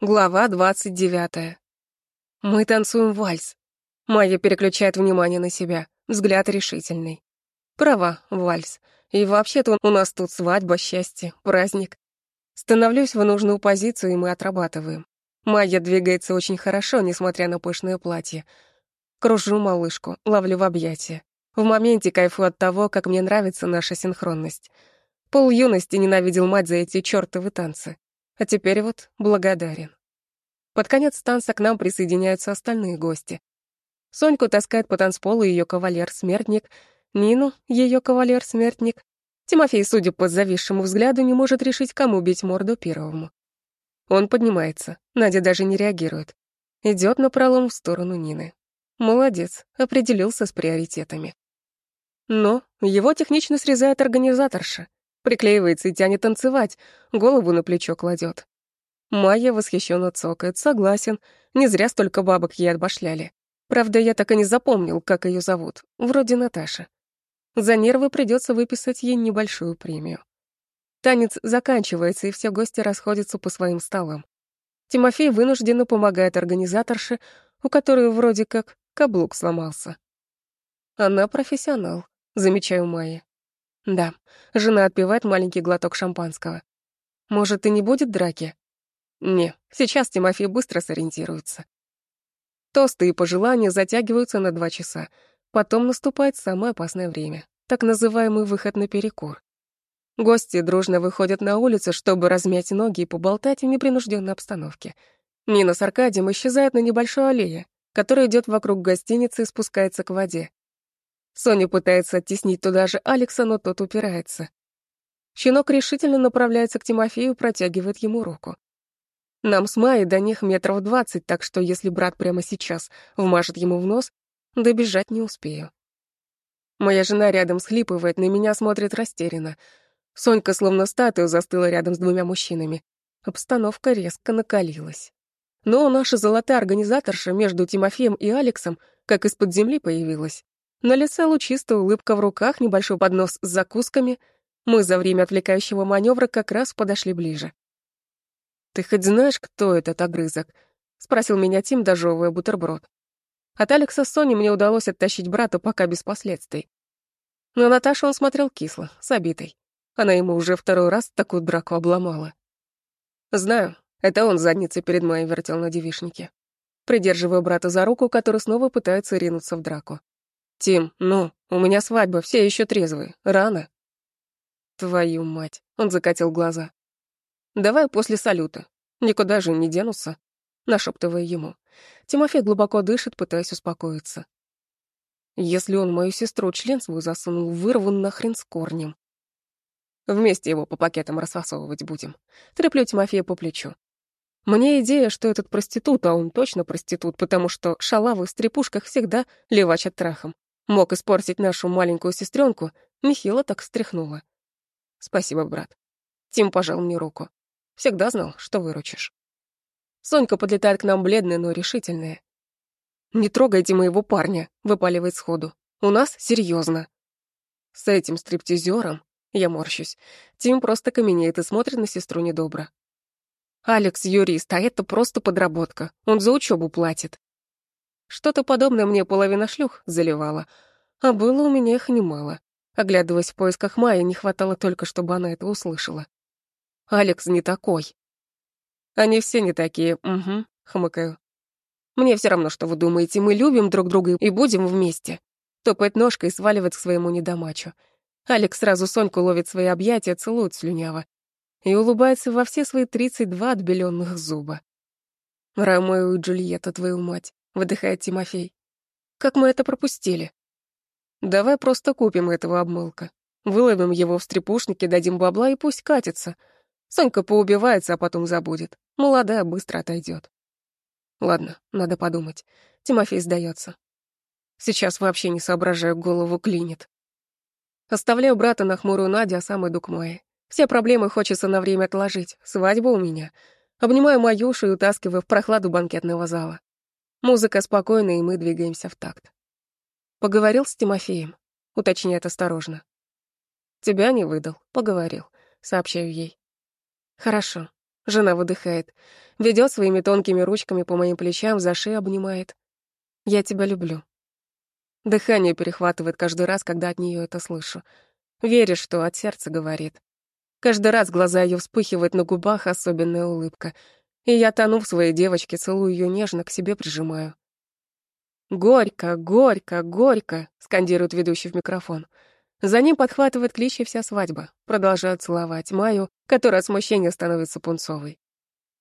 Глава двадцать девятая. Мы танцуем вальс. Майя переключает внимание на себя, взгляд решительный. Права, вальс. И вообще-то у нас тут свадьба, счастье, праздник. Становлюсь в нужную позицию, и мы отрабатываем. Майя двигается очень хорошо, несмотря на пышное платье. Кружу малышку, ловлю в объятия. В моменте кайфую от того, как мне нравится наша синхронность. Пол юности ненавидел мать за эти чёртовы танцы. А теперь вот благодарен. Под конец танца к нам присоединяются остальные гости. Соньку таскает по танцполу ее кавалер-смертник, Нину — ее кавалер-смертник. Тимофей, судя по зависшему взгляду, не может решить, кому бить морду первому. Он поднимается, Надя даже не реагирует. Идет на пролом в сторону Нины. Молодец, определился с приоритетами. Но его технично срезает организаторша. Приклеивается и тянет танцевать, голову на плечо кладет. Майя восхищенно цокает, согласен. Не зря столько бабок ей отбашляли. Правда, я так и не запомнил, как ее зовут. Вроде Наташа. За нервы придется выписать ей небольшую премию. Танец заканчивается, и все гости расходятся по своим столам. Тимофей вынужденно помогает организаторше, у которой вроде как каблук сломался. Она профессионал, замечаю Майя. Да, жена отпивает маленький глоток шампанского. Может, и не будет драки? Не, сейчас Тимофей быстро сориентируется. Тосты и пожелания затягиваются на два часа. Потом наступает самое опасное время, так называемый выход на перекур. Гости дружно выходят на улицу, чтобы размять ноги и поболтать в непринужденной обстановке. Нина с Аркадием исчезают на небольшой аллее, которая идет вокруг гостиницы и спускается к воде. Соня пытается оттеснить туда же Алекса, но тот упирается. Щенок решительно направляется к Тимофею протягивает ему руку. Нам с Майей до них метров двадцать, так что если брат прямо сейчас вмажет ему в нос, добежать не успею. Моя жена рядом схлипывает, на меня смотрит растерянно. Сонька словно статую застыла рядом с двумя мужчинами. Обстановка резко накалилась. Но наша золотая организаторша между Тимофеем и Алексом как из-под земли появилась. На лице лучистая улыбка в руках, небольшой поднос с закусками. Мы за время отвлекающего маневра как раз подошли ближе. «Ты хоть знаешь, кто этот огрызок?» — спросил меня Тим, дожевывая бутерброд. От Алекса с Соней мне удалось оттащить брата пока без последствий. Но Наташу он смотрел кисло, с обитой. Она ему уже второй раз такую драку обломала. «Знаю, это он задницей перед моей вертел на девишнике. Придерживаю брата за руку, который снова пытается ринуться в драку. «Тим, ну, у меня свадьба, все еще трезвые. Рано». «Твою мать!» — он закатил глаза. «Давай после салюта. Никуда же не денутся», — нашептывая ему. Тимофей глубоко дышит, пытаясь успокоиться. «Если он мою сестру член свой засунул, вырву нахрен с корнем. Вместе его по пакетам расфасовывать будем. Треплю Тимофея по плечу. Мне идея, что этот проститут, а он точно проститут, потому что шалавы в стрепушках всегда левачат трахом мог испортить нашу маленькую сестренку, нехило так встряхнула. Спасибо, брат. Тим пожал мне руку. Всегда знал, что выручишь. Сонька подлетает к нам бледная, но решительная. «Не трогайте моего парня», — выпаливает сходу. «У нас серьезно. С этим стриптизером я морщусь. Тим просто каменеет и смотрит на сестру недобро. «Алекс юрист, а это просто подработка. Он за учебу платит». Что-то подобное мне половина шлюх заливала, а было у меня их немало. Оглядываясь в поисках Майи, не хватало только, чтобы она это услышала. «Алекс не такой». «Они все не такие, угу», — хмыкаю. «Мне все равно, что вы думаете, мы любим друг друга и будем вместе». Топает ножкой и сваливает к своему недомачу. Алекс сразу Соньку ловит свои объятия, целует слюняво и улыбается во все свои тридцать два отбеленных зуба. «Ромео и Джульетта, твою мать!» — выдыхает Тимофей. «Как мы это пропустили?» «Давай просто купим этого обмылка. Выловим его в стрепушнике, дадим бабла и пусть катится. Сонька поубивается, а потом забудет. Молодая быстро отойдет. Ладно, надо подумать. Тимофей сдается. Сейчас вообще не соображаю, голову клинит. Оставляю брата на хмурую Надю, а сам иду к Майе. Все проблемы хочется на время отложить. Свадьба у меня. Обнимаю Маюшу и утаскиваю в прохладу банкетного зала. Музыка спокойная, и мы двигаемся в такт. Поговорил с Тимофеем, уточняет осторожно. Тебя не выдал, поговорил, сообщаю ей. Хорошо. Жена выдыхает, ведет своими тонкими ручками по моим плечам, за шею обнимает. Я тебя люблю. Дыхание перехватывает каждый раз, когда от нее это слышу. Веришь, что от сердца говорит. Каждый раз глаза ее вспыхивают на губах, особенная улыбка. И я тону в своей девочке, целую ее нежно, к себе прижимаю. «Горько, горько, горько!» — скандирует ведущий в микрофон. За ним подхватывает клич вся свадьба. Продолжают целовать Маю, которая от смущения становится пунцовой.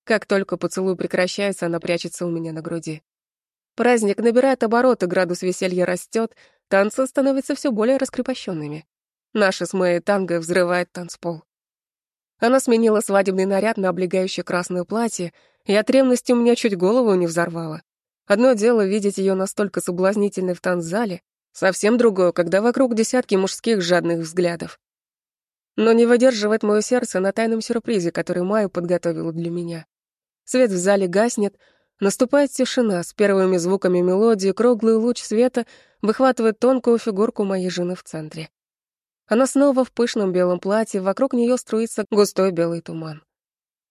Как только поцелуй прекращается, она прячется у меня на груди. Праздник набирает обороты, градус веселья растет, танцы становятся все более раскрепощенными. Наша с Майей танго взрывает танцпол. Она сменила свадебный наряд на облегающее красное платье, и от ревности у меня чуть голову не взорвало. Одно дело видеть ее настолько соблазнительной в танцзале, Совсем другое, когда вокруг десятки мужских жадных взглядов. Но не выдерживает мое сердце на тайном сюрпризе, который Майю подготовила для меня. Свет в зале гаснет, наступает тишина, с первыми звуками мелодии круглый луч света выхватывает тонкую фигурку моей жены в центре. Она снова в пышном белом платье, вокруг нее струится густой белый туман.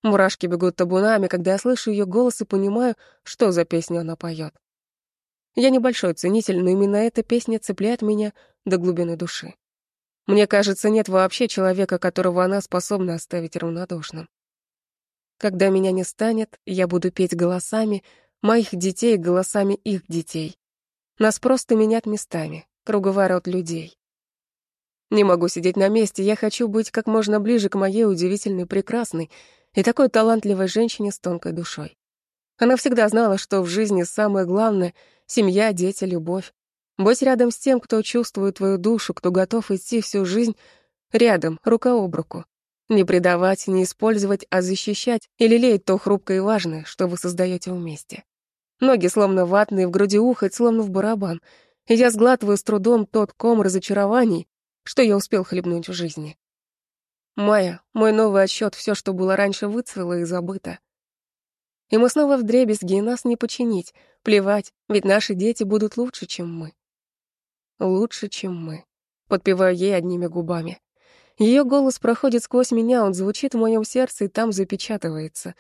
Мурашки бегут табунами, когда я слышу ее голос и понимаю, что за песню она поет. Я небольшой ценитель, но именно эта песня цепляет меня до глубины души. Мне кажется, нет вообще человека, которого она способна оставить равнодушным. Когда меня не станет, я буду петь голосами моих детей голосами их детей. Нас просто менять местами, круговорот людей. Не могу сидеть на месте, я хочу быть как можно ближе к моей удивительной, прекрасной и такой талантливой женщине с тонкой душой. Она всегда знала, что в жизни самое главное — Семья, дети, любовь. Будь рядом с тем, кто чувствует твою душу, кто готов идти всю жизнь рядом, рука об руку. Не предавать, не использовать, а защищать и лелеять то хрупкое и важное, что вы создаете вместе. Ноги словно ватные, в груди ухать, словно в барабан. И я сглатываю с трудом тот ком разочарований, что я успел хлебнуть в жизни. Майя, мой новый отсчет, все, что было раньше, выцвело и забыто. Мы снова в дребезги, нас не починить. Плевать, ведь наши дети будут лучше, чем мы. Лучше, чем мы. Подпеваю ей одними губами. Ее голос проходит сквозь меня, он звучит в моем сердце и там запечатывается.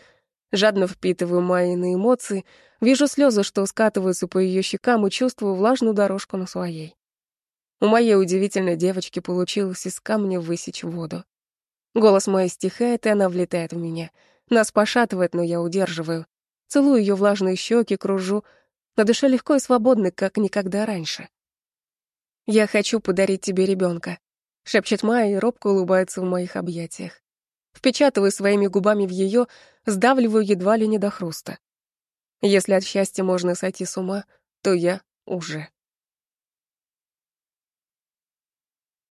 Жадно впитываю Майины эмоции, вижу слезы, что скатываются по ее щекам, и чувствую влажную дорожку на своей. У моей удивительной девочки получилось из камня высечь воду. Голос мой стихает, и она влетает в меня — нас пошатывает, но я удерживаю. Целую ее влажные щеки, кружу. На душе легко и свободно, как никогда раньше. «Я хочу подарить тебе ребенка, шепчет Майя и робко улыбается в моих объятиях. Впечатываю своими губами в ее, сдавливаю едва ли не до хруста. Если от счастья можно сойти с ума, то я уже.